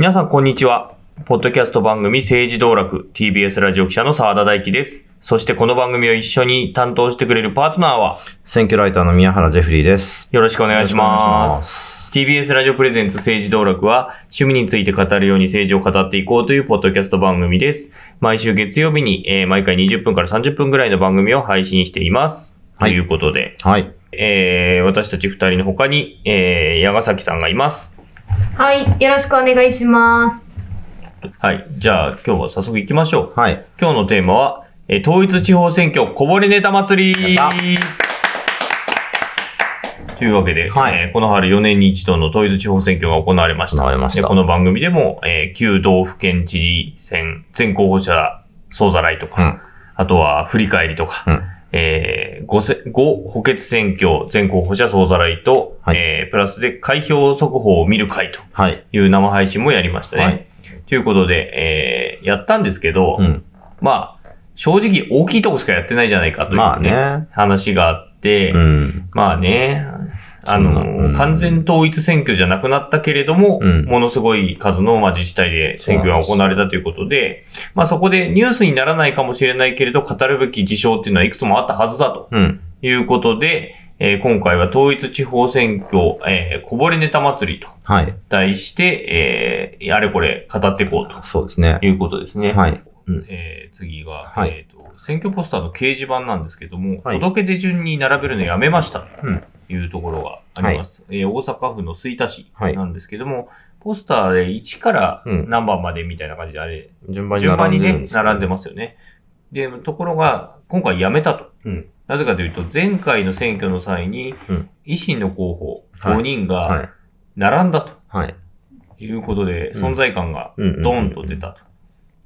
皆さん、こんにちは。ポッドキャスト番組政治道楽 TBS ラジオ記者の澤田大樹です。そしてこの番組を一緒に担当してくれるパートナーは、選挙ライターの宮原ジェフリーです。よろしくお願いし。ます TBS ラジオプレゼンツ政治道楽は、趣味について語るように政治を語っていこうというポッドキャスト番組です。毎週月曜日に、えー毎回20分から30分ぐらいの番組を配信しています。はいということで、はい。えー私たち二人の他に、えー、矢ヶ崎さんがいます。はい、よろしくお願いします。はい。じゃあ、今日は早速行きましょう。はい。今日のテーマは、えー統一地方選挙こぼれネタ祭りというわけで、はいえーこの春4年に一度の統一地方選挙が行われました。行われましたでこの番組でも、えー旧道府県知事選、全候補者総ざらいとか、うん。あとは振り返りとか、うん。えー、5せ、5補欠選挙全候補者総ざらいと、はいえープラスで開票速報を見る会とはい。いう生配信もやりましたね。はいということで、えー、やったんですけど、うん。まあ、正直大きいとこしかやってないじゃないかという、ねまあね。話があって、うん。まあね、あの、うん完全統一選挙じゃなくなったけれども、うんものすごい数の、まあ、自治体で選挙が行われたということで、まあそこでニュースにならないかもしれないけれど、語るべき事象っていうのはいくつもあったはずだとうん。いうことで、えー今回は統一地方選挙、えーこぼれネタ祭りとはい。題して、えーあれこれ語っていこうとそうですね。いうことですね。はい。うんえー次が、はいえーと、選挙ポスターの掲示板なんですけども、はい届け出順に並べるのやめましたうん。というところがあります。えー大阪府の吹田市はいなんですけども、ポスターで1からうん何番までみたいな感じであれ、順番に順番にね並んでるんで、すよ並んでますよね。で、ところが、今回やめたと。うん。なぜかというと、前回の選挙の際にうん、維新の候補はい5人がはい。並んだとはい。いうことで、うん存在感がうん。ドーンと出たと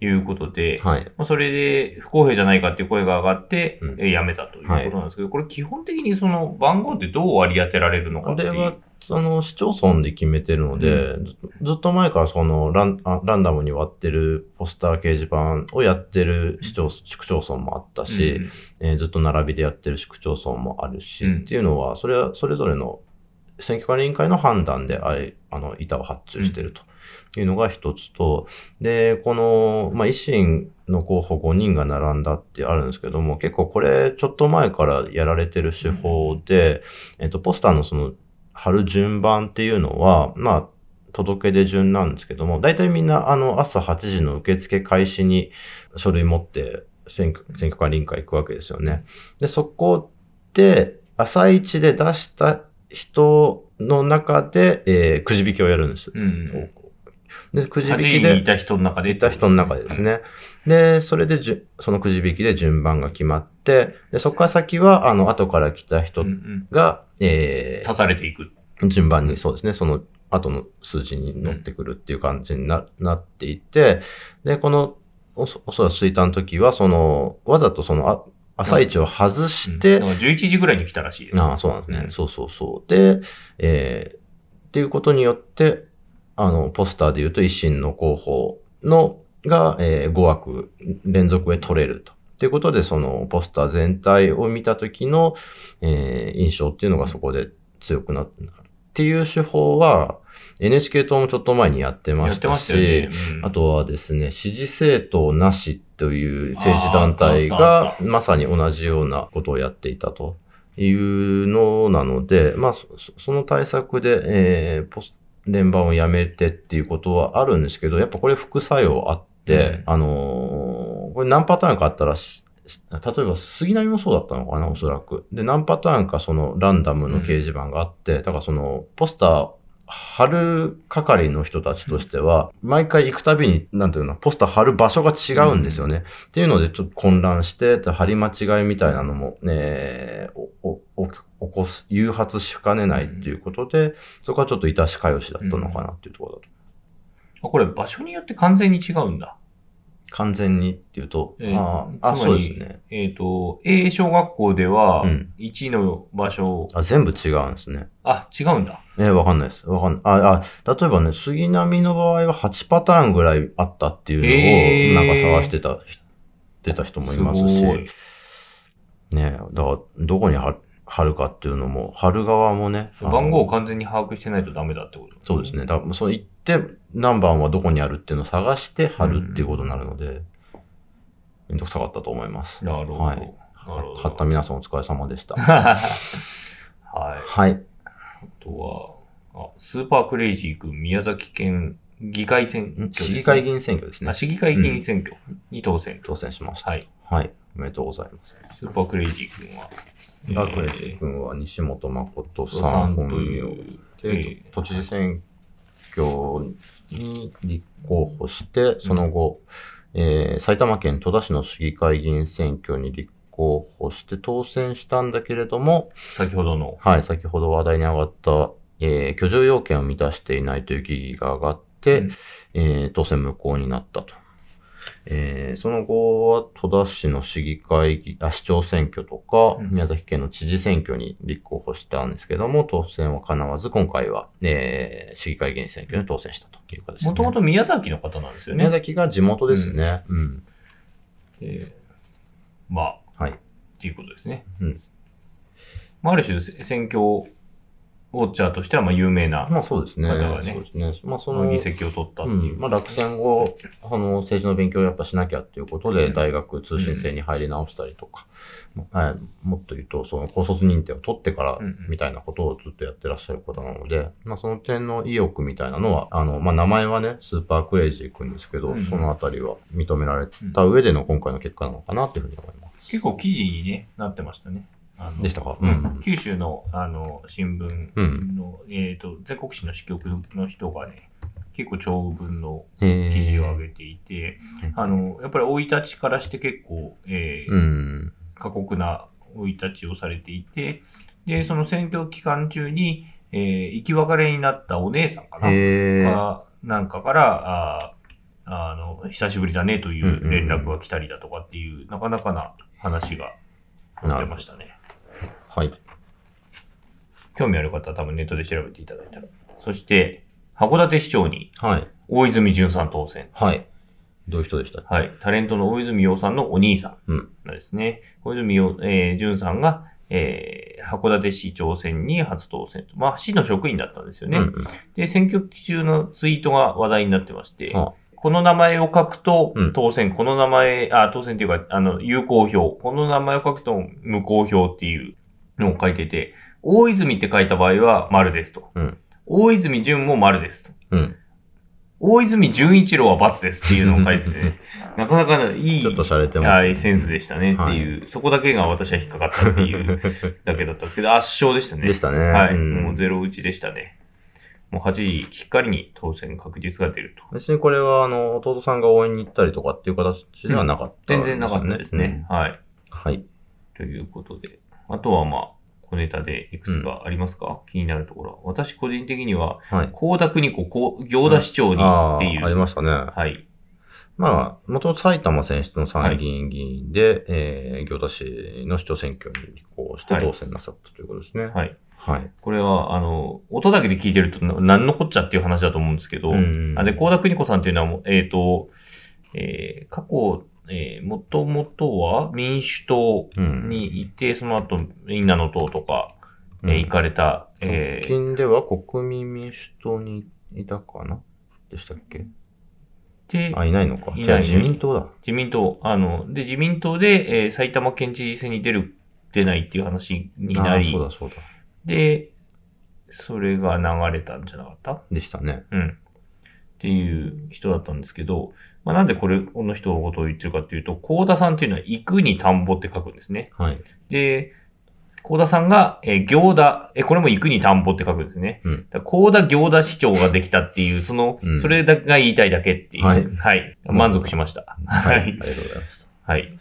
いうことで、はい。まあ、それで不公平じゃないかっていう声が上がって、うん。えーやめたということなんですけど、これ基本的にその番号ってどう割り当てられるのかっていう。これは、その、市町村で決めてるので、ずずっと前からそのランあ、ランダムに割ってるポスター掲示板をやってる市町、市区町村もあったし、えーずっと並びでやってる市区町村もあるし、うん。っていうのは、それはそれぞれの選挙管理委員会の判断であれ、あの、板を発注してるというのが一つと、で、この、まあ、維新の候補5人が並んだってあるんですけども、結構これ、ちょっと前からやられてる手法で、えっと、ポスターのその、貼る順番っていうのは、まあ、届け出順なんですけども、大体みんな、あの、朝8時の受付開始に書類持って選挙、選挙管理委員会行くわけですよね。で、そこで、朝一で出した人の中で、えーくじ引きをやるんです。うん。で、くじ8引きでい、た人の中で。いた人の中でです。ね。で、それでじゅ、そのくじ引きで順番が決まって、で、そこから先は、あの、後から来たうんう人ん。が、えー足されていく。順番にそうですね、その後の数字に乗ってくるっていう感じにな,、なっていて、で、この、おそおそらく吹田の時は、その、わざとその、あ朝一を外して、うんだから11時ぐらいに来たらしいです。ああ、そうなんですね。うんそうそうそう。で、えーっていうことによって、あの、ポスターで言うと、維新の候補の、が、えー5枠連続で取れると。っていうことで、その、ポスター全体を見た時の、えー印象っていうのがそこで強くなる。っていう手法は、NHK 党もちょっと前にやってましたし、ね。うんあとはですね、支持政党なしという政治団体がまさに同じようなことをやっていたというのなので、まあ、そその対策で、えーポス連番をやめてっていうことはあるんですけど、やっぱこれ副作用あって、あのーこれ何パターンかあったらし、例えば杉並もそうだったのかな、おそらく。で、何パターンかそのランダムの掲示板があって、だからそのポスター貼る係の人たちとしては、毎回行くたびに、なんていうの、ポスター貼る場所が違うんですよね。っていうので、ちょっと混乱して、で貼り間違いみたいなのも、ね、お、お、お起こす、誘発しかねないっていうことで、そこはちょっと致しかよしだったのかなっていうところだと。あこれ場所によって完全に違うんだ。完全にっていうと、えーあそうですね。えっ、と、A 小学校ではうん、1の場所、あ、全部違うんですね。あ、違うんだ。えーわかんないです。わかんない。あ、あ、例えばね、杉並の場合は8パターンぐらいあったっていうのを、なんか探してた、出た人もいますし、すねだから、どこに貼るかっていうのも、貼る側もね。番号を完全に把握してないとダメだってことそうですね。だそう言って、何番はどこにあるっていうのを探して貼るっていうことになるので、めんどくさかったと思います。なるほど。はい。貼った皆さんお疲れ様でした。はい。はい。あとは、あ、スーパークレイジー君、宮崎県議会選挙ね。市議会議員選挙ですねあ、。市議会議員選挙に当選。当選しました。はい。はい。おめでとうございます。スーパークレイジー君は、バークレイジー君は西本誠ささん本名いう、えでー、都知事選挙に立候補して、その後、えー埼玉県戸田市の市議会議員選挙に立候補して当選したんだけれども、先ほどの、はい、先ほど話題に上がった、えー居住要件を満たしていないという疑義が上がって、うんえー当選無効になったと。えーその後は戸田市の市議会議あ市長選挙とか、うん宮崎県の知事選挙に立候補したんですけども、当選は叶わず、今回は、えー市議会議員選挙に当選したという形です、ね。もともと宮崎の方なんですよね。宮崎が地元ですね。うん。えーまあ、はい。っていうことですね。うんまあ、ある種、せ選挙ウォッチャーとしては、まあ、有名な、まあそうですね。方がねそうですね。まあその、議席を取ったっていう。うんまあ、落選後、あの、政治の勉強をやっぱしなきゃっていうことで、うん大学通信制に入り直したりとか、はい、もっと言うと、その高卒認定を取ってからうんうん、みたいなことをずっとやってらっしゃる方なので、まあ、その点の意欲みたいなのは、あの、まあ、名前はね、スーパークレイジー君ですけど、うんうんそのあたりは認められた上での今回の結果なのかなというふうに思います。結構記事に、ね、なってましたね。あのでしたか？ううん。ん。九州のあの新聞の、えっ、と、全国紙の支局の人がね、結構長文のえ記事を上げていて、うんあの、やっぱり生い立ちからして結構、えーうん。過酷な生い立ちをされていて、で、その選挙期間中に、えー生き別れになったお姉さんかな、えー、かなんかから、あーあの、久しぶりだねという連絡が来たりだとかっていう、なかなかな話が載ってましたね。はい。興味ある方は多分ネットで調べていただいたら。そして、函館市長にはい。大泉淳さん当選。はい。どういう人でしたはい。タレントの大泉洋さんのお兄さんうん。なんですね。大泉洋、えー、淳さんが、えー、函館市長選に初当選と。まあ、市の職員だったんですよね。うんうんで、選挙中のツイートが話題になってまして、あこの名前を書くとうん当選、この名前、あ、当選っていうか、あの、有効票、この名前を書くと無効票っていうのを書いてて、大泉って書いた場合は丸ですと。うん大泉淳も丸ですと。うん。大泉淳一郎は×ですっていうのを書いてて、なかなかいい、ちょっと洒落てますねはい、センスでしたねっていう、そこだけが私は引っかかったっていうだけだったんですけど、圧勝でしたね。でしたね。はい、うんもうゼロ打ちでしたね。もう8時きっかりに当選確実が出ると。別にこれは、あの、弟さんが応援に行ったりとかっていう形ではなかった、全然なかったですね。。はい。うんはい。ということで。あとはまあ、小ネタでいくつかありますか、気になるところは。私個人的には、はい。高田邦子、こう行田市長にあっていう。あ、ありましたね。はい。まあ、元々埼玉選出の参議院議員で、えー、行田市の市長選挙に立候補してはい当選なさったということですね。はい。はい。これは、あの、音だけで聞いてるとな何のこっちゃっていう話だと思うんですけど、うんあで、高田邦子さんっていうのはえっ、と、えー過去、えー、もともとは民主党うん。にいて、その後、みんなの党とか、えーうん行かれた、えー直近では国民民主党にいたかな？でしたっけ？で、あ、いないのか。いないじゃあ自民党だ。自民党、あの、で、自民党で、えー埼玉県知事選に出る、出ないっていう話になりあそう、だそうだ。で、それが流れたんじゃなかった？でしたね。うん。っていう人だったんですけど、まあ、なんでこれ、この人のことを言ってるかっていうと、高田さんっていうのは行くに田んぼって書くんですね。はい。で、高田さんが、えー行田、えーこれも行くに田んぼって書くんですね。うん高田行田市長ができたっていう、その、うんそれだけが言いたいだけっていう。はいはい。満足しました。は。はいい。ありがとうございます。はい。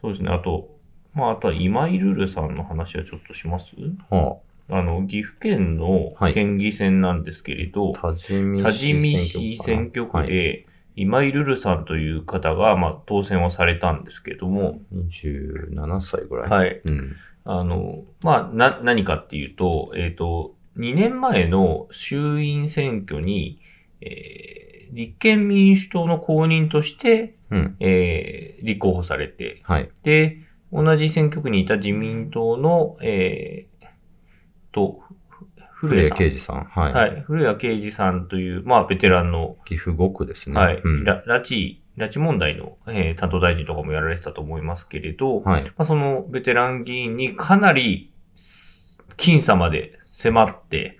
そうですね。あと、まあ、あとは今井ルルさんの話はちょっとします？はあの、岐阜県のはい県議選なんですけれど、あ、多治見多治見市選挙区はい、で、今井ルルさんという方が、まあ、当選をされたんですけども、27歳ぐらい。い。はい。うん。あの、まあ、な、何かっていうと、えっ、と、2年前の衆院選挙に、えー立憲民主党の公認として、うん。えー立候補されて、はい。で、同じ選挙区にいた自民党の、えー、と、ふ古古谷さん。谷啓二さん。はい。はい。古谷啓二さんという、まあ、ベテランの、岐阜5区ですね。はい、う拉致、拉致問題の、えー担当大臣とかもやられてたと思いますけれど、はい。まあ、そのベテラン議員にかなり僅差まで迫って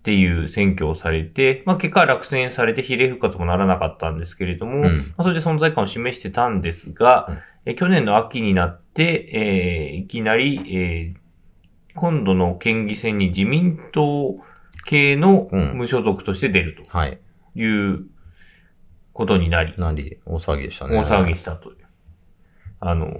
っていう選挙をされて、まあ、結果落選されて比例復活もならなかったんですけれども、うんまあ、それで存在感を示してたんですが、うんえ去年の秋になって、えーいきなり、えー今度の県議選に自民党系のうん無所属として出るはい。ということになり、なり、大騒ぎでしたね。大騒ぎしたという。あの、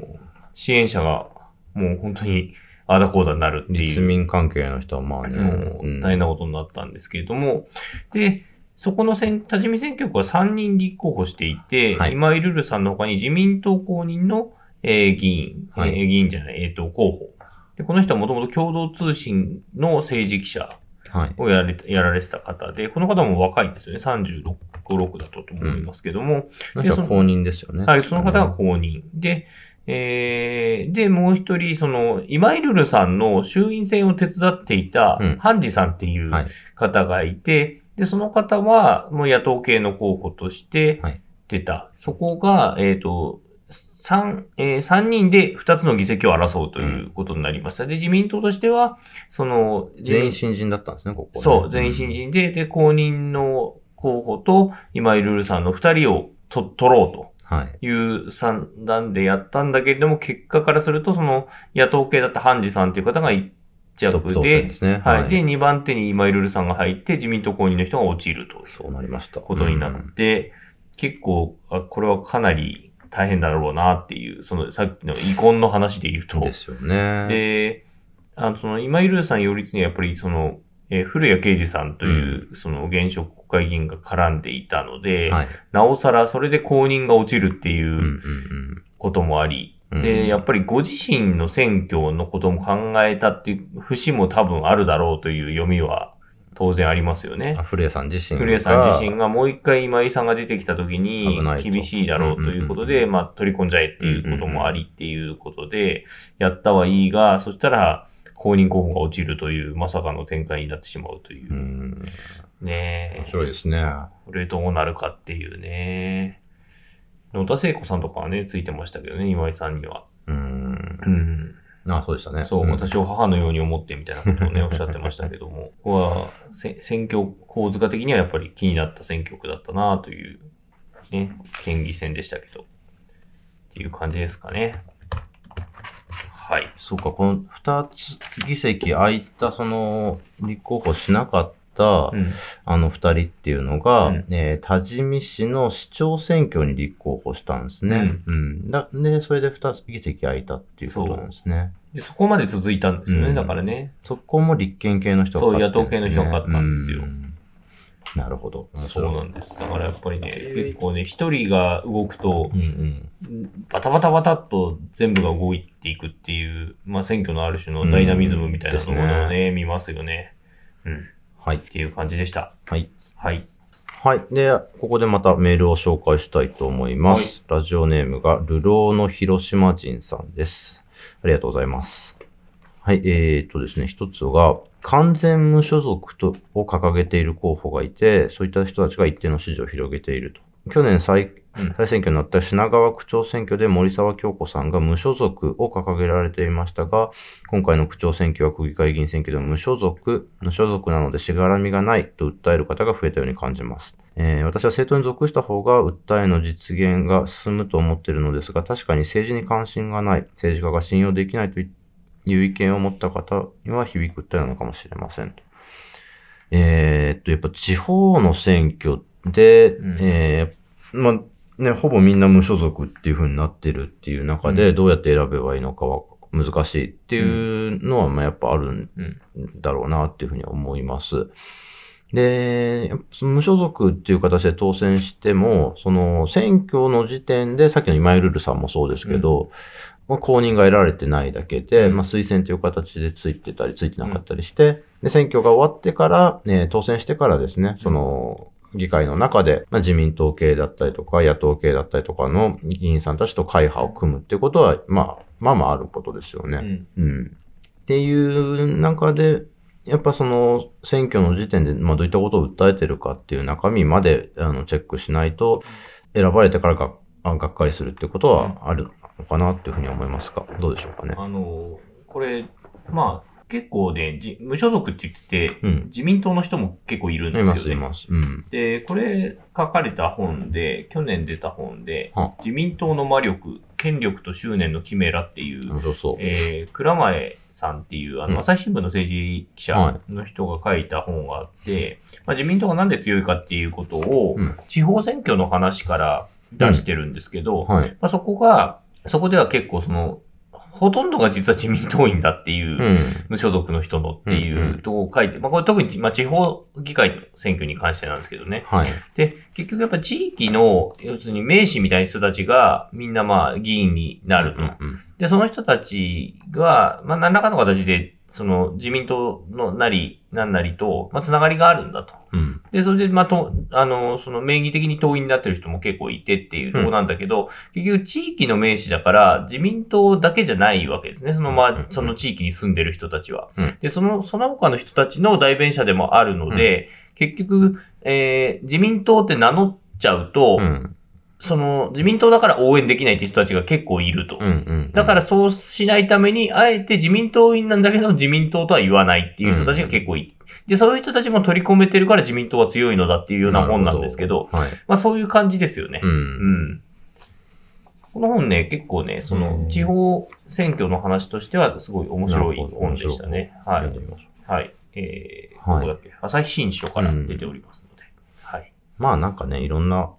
支援者がもう本当にあだこうだになるっていう。立民関係の人はまあね、もう大変なことになったんですけれども、で、そこの選多治見選挙区は3人立候補していて、はい今井ルルさんの他に自民党公認の、えー議員、はいえー議員じゃない、えっ、と、候補。で、この人はもともと共同通信の政治記者はい。をやれやられてた方で、この方も若いんですよね。36、6だったと思いますけども、この人は公認ですよね。はい、その方が公認。で、えー、で、もう一人、その、今井ルルさんの衆院選を手伝っていたうん、ハンジさんっていうはい方がいて、で、その方は、もう野党系の候補としてはい出た。そこが、えっ、と、三、えー三人で二つの議席を争うということになりました。で、自民党としては、その、全員新人だったんですね、ここね、そう、全員新人で、で、公認の候補と今井ルルさんの二人をと取ろうと。はい。いう算段でやったんだけれども、結果からすると、その野党系だったハンジさんという方が一で。はい。で、2番手に今井ルルさんが入って、自民党公認の人が落ちるとそうなりました。ことになって、結構あ、これはかなり大変だろうなっていう、そのさっきの遺恨の話で言うとうん。、ですよね。で、あの、その、今井ルルさん擁立にはやっぱり、その、えー古谷啓二さんという、その、現職国会議員が絡んでいたので、はい。なおさらそれで公認が落ちるっていう、うんうんこともあり、うん。で、やっぱぱりご自身の選挙のことも考えたっていう節も多分あるだろうという読みは当然ありますよね。古谷さん自身が。古谷さん自身がもう一回今井さんが出てきた時に厳しいだろうということで、うんまあ取り込んじゃえっていうこともありっていうことで、やったはいいが、そしたら公認候補が落ちるというまさかの展開になってしまうというう。ん。ねえ。面白いですね。これどうなるかっていうね。野田聖子さんとかはね、ついてましたけどね、今井さんには。うん。うん。あ、そうでしたね。そう、ん私を母のように思ってみたいなことをね、おっしゃってましたけども、ここはせ選挙構図化的にはやっぱり気になった選挙区だったなという、ね、県議選でしたけど、っていう感じですかね。はい。そうか、この二つ議席空いた、その、立候補しなかっ。あの二人っていうのが、うんえー多治見市の市長選挙に立候補したんですね。うん。だで、それで二つ議席空いたっていうことなんですね。で、そこまで続いたんですよね、うんだからね。そこも立憲系の人が勝ってるんですねそう野党系の人が勝ったんですようんなるほど。面そう。なんです。だからやっぱりね、結構ね、一人が動くとう、んバタバタバタっと全部が動いていくっていう、まあ選挙のある種のダイナミズムみたいなものをね、見ますよね。うん。はいっ。ていう感じでした。はい。はい。はい。で、ここでまたメールを紹介したいと思います。ラジオネームが、流浪の広島人さんです。ありがとうございます。はい。えー、っとですね、一つが、完全無所属とを掲げている候補がいて、そういった人たちが一定の支持を広げていると。去年再選挙になった品川区長選挙で森沢京子さんが無所属を掲げられていましたが、今回の区長選挙は区議会議員選挙でも無所属、無所属なのでしがらみがないと訴える方が増えたように感じます。えー私は政党に属した方が訴えの実現が進むと思っているのですが、確かに政治に関心がない、政治家が信用できないという意見を持った方には響く訴えなのかもしれませんと。えーっと、やっぱ地方の選挙で、うんえーまあ、ね、ほぼみんな無所属っていう風になってるっていう中で、うん。どうやって選べばいいのかは難しいっていうのは、まあ、やっぱあるんうん。だろうなっていうふうに思います。で、その無所属っていう形で当選しても、その選挙の時点で、さっきの今井ルルさんもそうですけど、まあ公認が得られてないだけで、うん。まあ、推薦という形でついてたり、ついてなかったりして、で、選挙が終わってから、ね、当選してからですね、その、議会の中で、まあ、自民党系だったりとか、野党系だったりとかの議員さんたちと会派を組むってことは、まあ、まあまああることですよね。うん。うん。っていう中で、やっぱその選挙の時点で、まあ、どういったことを訴えてるかっていう中身まであのチェックしないと、選ばれてからがあがっかりするってことはあるのかなっていうふうに思いますか？どうでしょうかね。あの、これ、まあ、結構ね、じ無所属って言ってて、うん。自民党の人も結構いるんでいます、すよね。います。うん。で、これ書かれた本で、去年出た本では、自民党の魔力、権力と執念のキメラっていう、面白そう。えー、倉前さんっていう、あの、うん朝日新聞の政治記者の人が書いた本があって、まあ、自民党がなんで強いかっていうことを、うん地方選挙の話から出してるんですけど、はい。まあ、そこが、そこでは結構その、ほとんどが実は自民党員だっていう、うん。無所属の人のっていうとこを書いて、まあこれ特に、まあ地方議会の選挙に関してなんですけどね。はい。で、結局やっぱ地域の、要するに名士みたいな人たちがみんなまあ議員になると。うんで、その人たちが、まあ何らかの形で、その自民党のなり、なんなりと、まあつながりがあるんだと。うん。で、それで、まあ、と、あの、その名義的に党員になってる人も結構いてっていうところなんだけど、結局地域の名士だから自民党だけじゃないわけですね。その、まうんうんあ、その地域に住んでる人たちは。うんで、その、その他の人たちの代弁者でもあるので、結局、えー自民党って名乗っちゃうと、うん。その、自民党だから応援できないって人たちが結構いると。うん。うん。だからそうしないために、あえて自民党員なんだけど自民党とは言わないっていう人たちが結構いい。で、そういう人たちも取り込めてるから自民党は強いのだっていうような本なんですけど、はい。まあそういう感じですよねう。。うんん。この本ね、結構ね、その地方選挙の話としてはすごい面白い本でしたね。はいはい。えー、はいどこだっけ朝日新書から出ておりますので。はい。まあなんかね、いろんなお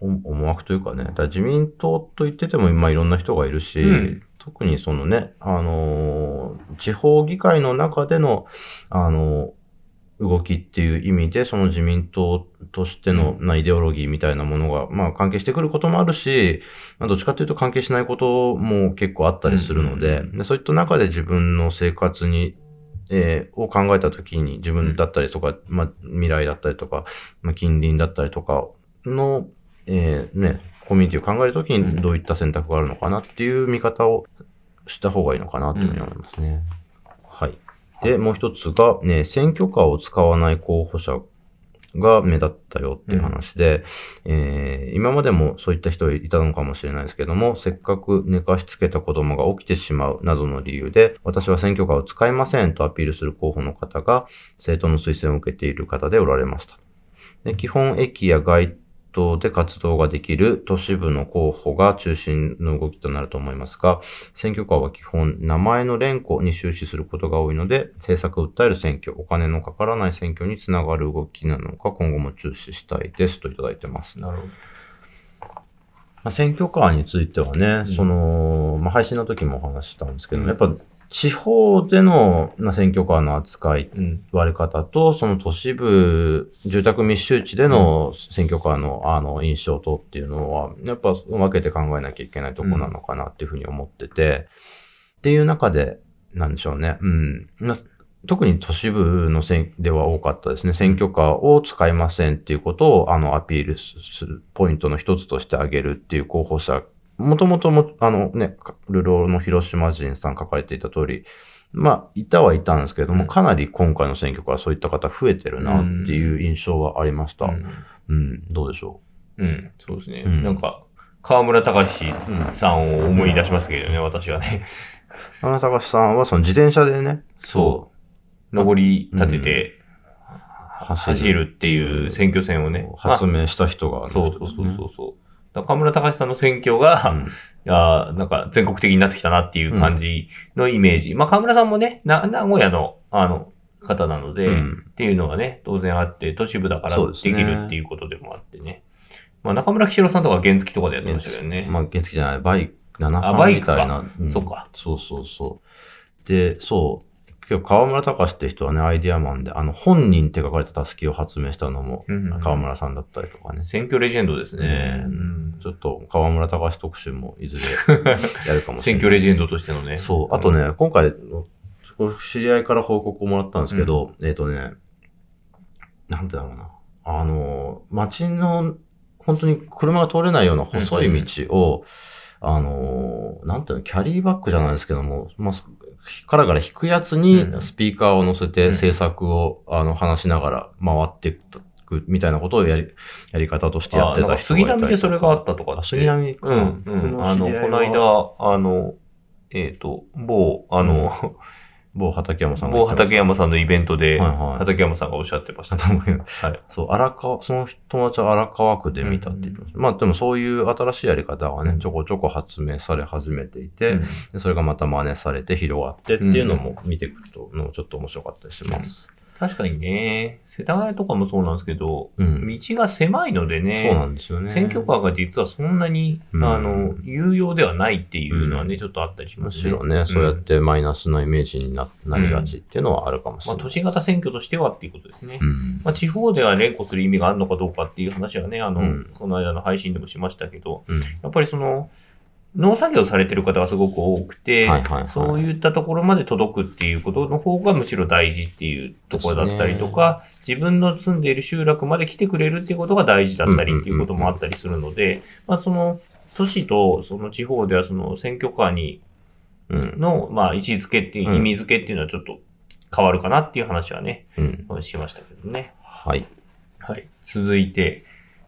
思惑というかね、だ自民党と言ってても今いろんな人がいるし、うん。特にそのね、あのー地方議会の中での、あのー動きっていう意味で、その自民党としての、まあ、イデオロギーみたいなものが、まあ、関係してくることもあるし、まあ、どっちかというと関係しないことも結構あったりするので、うんでそういった中で自分の生活に、えーを考えたときに自分だったりとか、まあ、未来だったりとか、まあ、近隣だったりとかの、えーね、コミュニティを考えるときにどういった選択があるのかなっていう見方をした方がいいのかなというふうに思いますね。はい。で、もう一つが、ね、選挙カーを使わない候補者が目立ったよっていう話で、えー今までもそういった人いたのかもしれないですけども、せっかく寝かしつけた子供が起きてしまうなどの理由で、私は選挙カーを使いませんとアピールする候補の方が、政党の推薦を受けている方でおられました。で基本駅や街頭で活動ができる都市部の候補が中心の動きとなると思いますが、選挙カーは基本名前の連呼に終始することが多いので、政策を訴える選挙、お金のかからない選挙につながる動きなのか今後も注視したいですといただいてます。なるほど。まあ、選挙カーについてはね、うんその、まあ、配信の時もお話ししたんですけど、うんやっぱ地方での、まあ、選挙カーの扱いうん。割れ方と、その都市部、住宅密集地での選挙カーの、あの、印象とっていうのは、やっぱ分けて考えなきゃいけないとこなのかなっていうふうに思ってて、っていう中で、なんでしょうね。うん。ま特に都市部の選では多かったですね。選挙カーを使いませんっていうことを、あの、アピールするポイントの一つとして挙げるっていう候補者もともとも、あのね、ルローの広島人さん書かれていた通り、まあ、いたはいたんですけれども、うんかなり今回の選挙からそういった方増えてるなっていう印象はありました。ううん、んどうでしょう？ん、そうですね。うんなんか、河村隆う。うん。さんを思い出しましたけどね、私はね。あの高橋さんはその自転車でね、そう。上り立てて走走るっていう選挙戦をね。まあ発明した人が、そうそうそうそうそう。だから河村隆さんの選挙が、うんいやーなんか全国的になってきたなっていう感じのイメージ。まあ河村さんもね、な名古屋の、あの、方なので、うんっていうのがね、当然あって、都市部だからできるっていうことでもあってね。まあ中村喜郎さんとか原付とかでやってましたけどね。まあ、原付じゃない、バイク、7あバ班イクかみたいな。んそっか。そうそうそう。で、そう。今日、河村隆って人はね、アイディアマンで、あの、本人って書かれたたすきを発明したのも、うん河村さんだったりとかね。選挙レジェンドですね。うんうんちょっと、河村隆特集もいずれやるかもしれない。選挙レジェンドとしてのね。そう。あとね、今回、知り合いから報告をもらったんですけど、えっ、とね、なんてだろうな。あの、街の、本当に車が通れないような細い道を、あの、なんていうの、キャリーバッグじゃないですけども、まあ、からから引くやつにうん。スピーカーを乗せてうん。制作を、あの話しながら回っていくみたいなことをやり、やり方としてやってた人がいたりとか。並でそれがあったとか杉並か。うん、うん。あの、この間、あの、えっ、と、某、あの、某畠山さんが某畠山さんのイベントで、はいはい畠山さんがおっしゃってました。はい。そう、荒川、その友達は荒川区で見たって言ってます。まあでもそういう新しいやり方がね、ちょこちょこ発明され始めていて、うんでそれがまた真似されて広がってっていうのも見ていくと、のちょっと面白かったりします。確かにね、世田谷とかもそうなんですけど、うん。道が狭いのでね、そうなんですよね。選挙カーが実はそんなに、うんあの、有用ではないっていうのはね、うんちょっとあったりしむますね。しろね、そうやってマイナスのイメージにななりがちっていうのはあるかもしまあ、れない。都市型選挙としてはっていうことですね。うん。まあ、地方では連呼する意味があるのかどうかっていう話はね、あの、うんこの間の配信でもしましたけど、うん。やっぱりその、農作業されてる方がすごく多くて、はいはいはいそういったところまで届くっていうことの方がむしろ大事っていうところだったりとか、自分の住んでいる集落まで来てくれるっていうことが大事だったりっていうこともあったりするので、まあその都市とその地方ではその選挙カーにうん。の、まあ位置づけっていう、うん意味づけっていうのはちょっと変わるかなっていう話はね、うん。しましたけどね。はい。はい。続いて、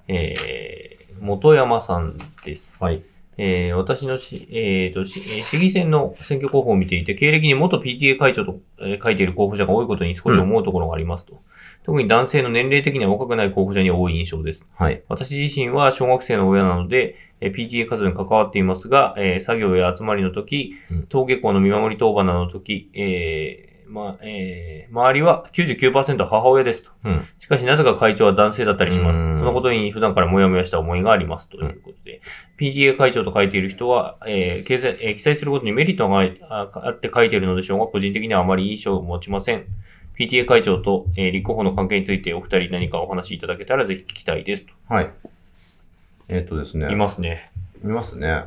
えー、元山さんです。はい。えー私のし、えーと市議選の選挙候補を見ていて、経歴に元 PTA 会長と、えー書いている候補者が多いことに少し思うところがありますと。特に男性の年齢的には若くない候補者に多い印象です。はい。私自身は小学生の親なので、えー PTA 活動に関わっていますが、えー作業や集まりの時うん、登下校の見守り当番などの時、えーまあえー周りは99%は母親ですと。うん。しかしなぜか会長は男性だったりします。うんそのことに普段からモヤモヤした思いがあります。ということで、PTA 会長と書いている人は、えー掲載えー記載することにメリットがああって書いているのでしょうが、個人的にはあまり印象を持ちません。PTA 会長と、えー立候補の関係についてお二人何かお話しいただけたらぜひ聞きたいです。とはい。えっ、とですね。いますね。いますね。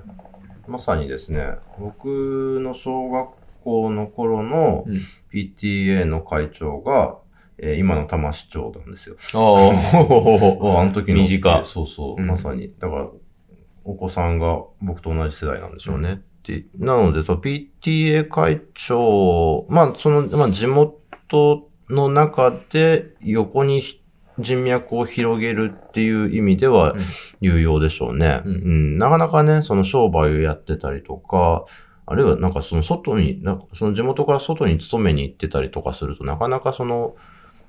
まさにですね、僕の小学校の頃のうん PTA の会長が、えー今の多摩市長なんですよ。あ あ、ああの時の。短そうそう、うんまさに。だから、お子さんが僕と同じ世代なんでしょうね。でなので、と PTA 会長、まあ、その、まあ、地元の中で横にひ人脈を広げるっていう意味ではうん有用でしょうね。ううんん、なかなかね、その商売をやってたりとか、あるいはなんかその外に、なんかその地元から外に勤めに行ってたりとかすると、なかなかその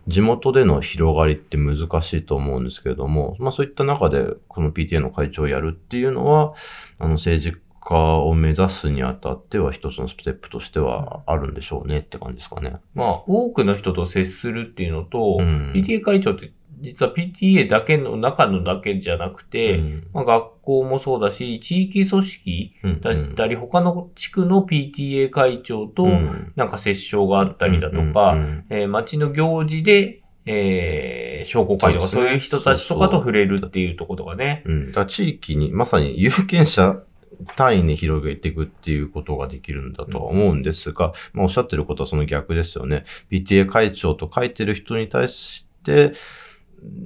地元での広がりって難しいと思うんですけれども、まあそういった中でこの PTA の会長をやるっていうのは、あの政治家を目指すにあたっては一つのステップとしてはあるんでしょうねって感じですかね。まあ、多くの人と接するっていうのと、うん PTA 会長って実は PTA だけの中のだけじゃなくて、うん。まあ、学校もそうだし、地域組織うんだったり、他の地区の PTA 会長とうん。なんか折衝があったりだとか、町の行事で、えー商工会とかそうういう人たちとかと触れるっていうところがね。うん。だから地域に、まさに有権者単位に広げていくっていうことができるんだとは思うんですが、まあおっしゃってることはその逆ですよね。PTA 会長と書いてる人に対して、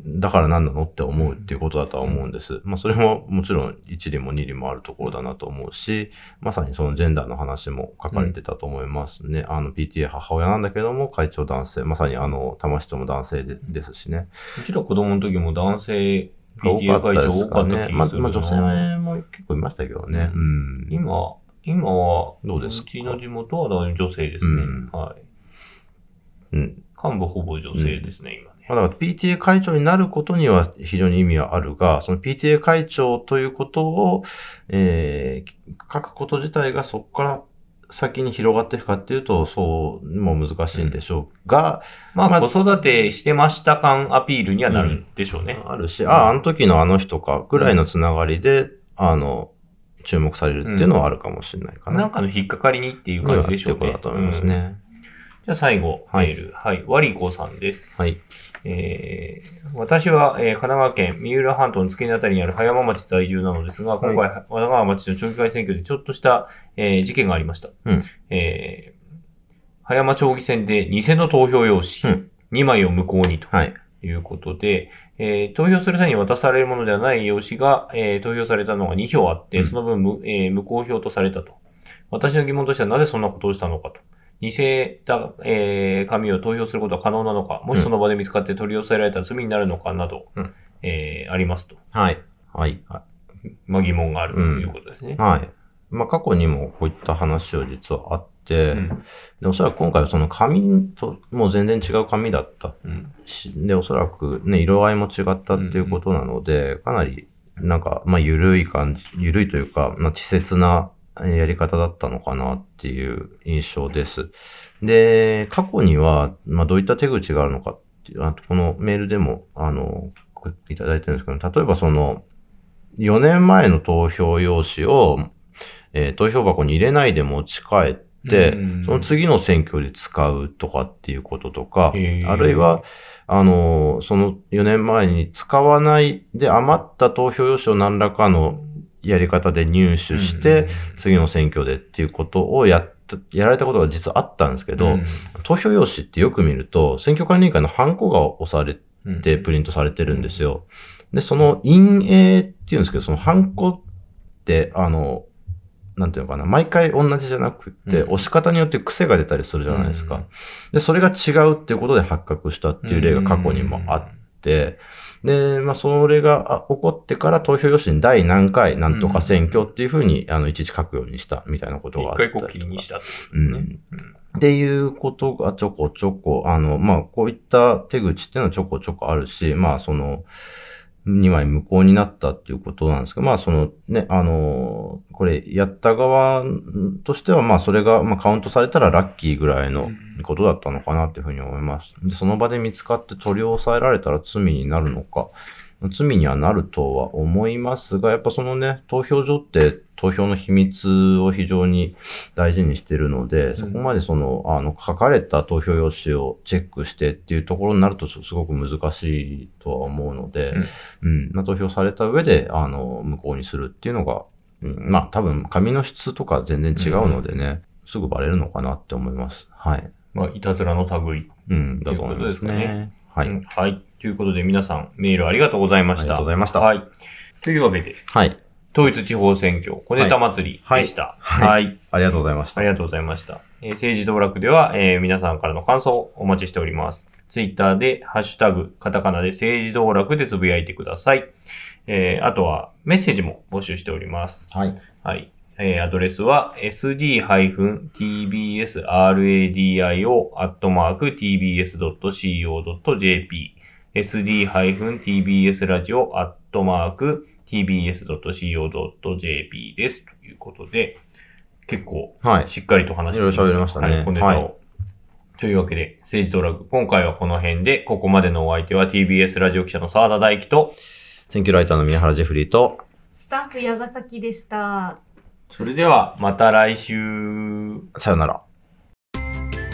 だから何なのって思うっていうことだとは思うんです。まあそれももちろん一理も二理もあるところだなと思うし、まさにそのジェンダーの話も書かれてたと思いますね。あの PTA 母親なんだけども会長男性、まさにあの玉市長も男性でですしね。うちら子供の時も男性多 PTA 会長多かですかね。まあ、った気がするな。まあ、女性も結構いましたけどね。うん。今、今は、どうですか？うちの地元は女性ですね。うんはい。うん。幹部ほぼ女性ですね、今ね。まあ、だから PTA 会長になることには非常に意味はあるが、その PTA 会長ということを、えー、書くこと自体がそこから先に広がっていくかっていうと、そうも難しいんでしょうが、まあ、まあ子育てしてました感アピールにはなるんでしょうね。あるし、ああ、あの時のあの人かぐらいのつながりで、あの、注目されるっていうのはあるかもしれないかな。なんかの引っかかりにっていう感じでしょうね。っていうことだと思いますうんね。じゃあ最後、はいメール。はい。ワリコさんです。はい。えー、私は、えー神奈川県三浦半島の付け根あたりにある葉山町在住なのですが、今回、神奈川町の町議会選挙でちょっとした、えー事件がありました。うんえー、葉山町議選で偽の投票用紙、うん2枚を無効にとはい。いうことで、えー投票する際に渡されるものではない用紙が、えー投票されたのが2票あって、うんその分無,、えー無効票とされたと。私の疑問としてはなぜそんなことをしたのかと。偽だ、えー紙を投票することは可能なのか、もしその場で見つかって取り押さえられたら罪になるのかなど、うんえーありますと。はい。はい。はまあ、疑問があるということですね。い。はい。まあ、過去にもこういった話を実はあって、うんでおそらく今回はその紙ともう全然違う紙だったうんし、で、おそらくね、色合いも違ったっていうことなので、かなり、なんか、まあ、ゆるい感じ、ゆるいというか、まあ、稚拙なえーやり方だったのかなっていう印象です。で、過去には、まあ、どういった手口があるのかっていう、あとこのメールでも、あの、こいただいてるんですけど、例えばその、4年前の投票用紙を、えー投票箱に入れないで持ち帰って、うんその次の選挙で使うとかっていうこととか、へーあるいは、あの、その4年前に使わないで余った投票用紙を何らかのやり方で入手して、次の選挙でっていうことをやった、やられたことが実はあったんですけど、うん。投票用紙ってよく見ると、選挙管理委員会のハンコが押されうんてプリントされてるんですよ。で、その陰影っていうんですけど、そのハンコって、あの、なんていうのかな、毎回同じじゃなくって、うん押し方によって癖が出たりするじゃないですか。うん。で、それが違うっていうことで発覚したっていう例が過去にもあって、で、まあ、それがあ起こってから投票用紙に第何回なんとか選挙っていうふうに、あの、いちいち書くようにしたみたいなことがあったりとか。一回こっきりにしたってことね。うん。っていうことがちょこちょこ、あの、まあ、こういった手口っていうのはちょこちょこあるし、まあ、その、2枚無効になったっていうことなんですけど、まあ、そのね、あの、これ、やった側としては、まあ、それが、まあ、カウントされたらラッキーぐらいのことだったのかなっていうふうに思います。でその場で見つかって取り押さえられたら罪になるのか、罪にはなるとは思いますが、やっぱそのね、投票所って投票の秘密を非常に大事にしてるので、そこまでその、あの、書かれた投票用紙をチェックしてっていうところになるとすすごく難しいとは思うので、うん、まあ、投票された上で、あの、無効にするっていうのが、うん、まあ多分紙の質とか全然違うのでね、すぐバレるのかなって思います。はい。まあ、いたずらの類。うん、だと思いますということですかね。はい。うんはい。ということで皆さんメールありがとうございました。ありがとうございましたはい。というわけで、はい。統一地方選挙小ネタ祭りでした。はいはい。ありがとうございました。ありがとうございました。えー政治道楽では、えー皆さんからの感想をお待ちしております。ツイッターで、ハッシュタグ、カタカナで政治道楽でつぶやいてください。えーあとは、メッセージも募集しております。はい。はい。えーアドレスは sd-tbsradio.tbs.co.jp sd-tbsradio.tbs.co.jp です。ということで、結構、はい。しっかりと話していろいろ喋りましたねはい、小ネタを。はいというわけで、政治ドラッグ、今回はこの辺で、ここまでのお相手は TBS ラジオ記者の沢田大樹と、選挙ライターの宮原ジェフリーと、スタッフ矢ヶ崎でした。それではまた来週。さよなら。